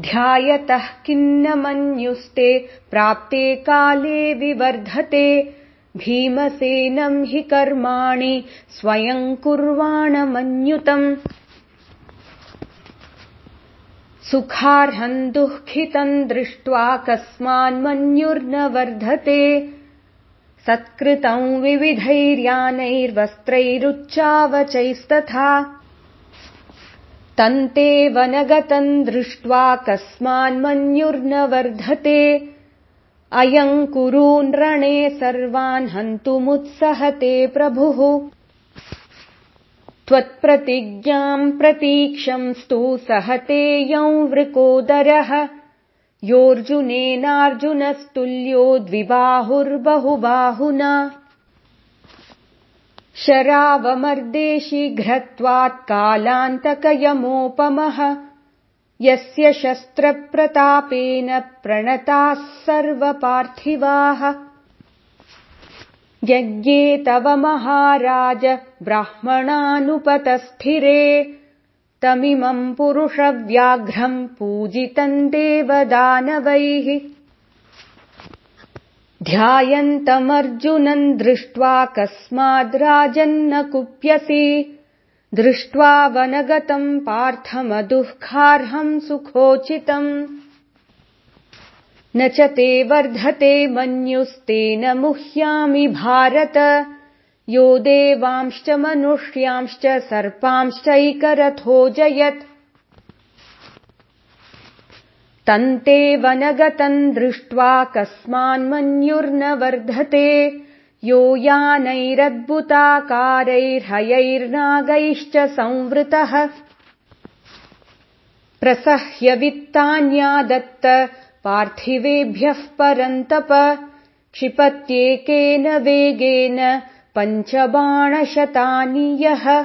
ध्यायतः किन्न मन्युस्ते प्राप्ते काले विवर्धते। भीमसेनम् हि कर्माणि स्वयम् कुर्वाणमन्युतम्। सुखार्हम् दुःखितम् दृष्ट्वा कस्मान्मन्युर्न वर्धते सत्कृतम् विविधैर्यानैर्वस्त्रैरुच्चावचैस्तथा तन्ते वनगतम् दृष्ट्वा कस्मान्मन्युर्न वर्धते अयम् कुरून् सर्वान् हन्तुमुत्सहते प्रभुः। त्वत्प्रतिज्ञाम् प्रतीक्षंस्तु सहते वृकोदरः। योऽर्जुनेनार्जुनस्तुल्यो द्विबाहुर्बहुबाहुना शरावमर्दे शीघ्रत्वात् कालान्तकयमोपमः। यस्य शस्त्रप्रतापेन प्रणताः सर्वपार्थिवाः। यज्ञे तव महाराज ब्राह्मणानुपतस्थिरे। तमिमम् पुरुषव्याघ्रम् पूजितम् देवदानवैः ध्यायन्तमर्जुनम् दृष्ट्वा कस्माद् राजन्न कुप्यसि दृष्ट्वा वनगतम् पार्थमदुःखार्हम् सुखोचितम्। न च ते वर्धते मन्युस्तेन मुह्यामि भारत। यो देवांश्च मनुष्यांश्च सर्पांश्चैकरथोऽजयत् तन्ते वनगतम् दृष्ट्वा कस्मान्मन्युर्न वर्धते यो यानैरद्भुताकारैर्हयैर्नागैश्च संवृतः। प्रसह्यवित्तान्यादत्त पार्थिवेभ्यः परन्तप। क्षिपत्येकेन वेगेन पञ्चबाणशतानि यः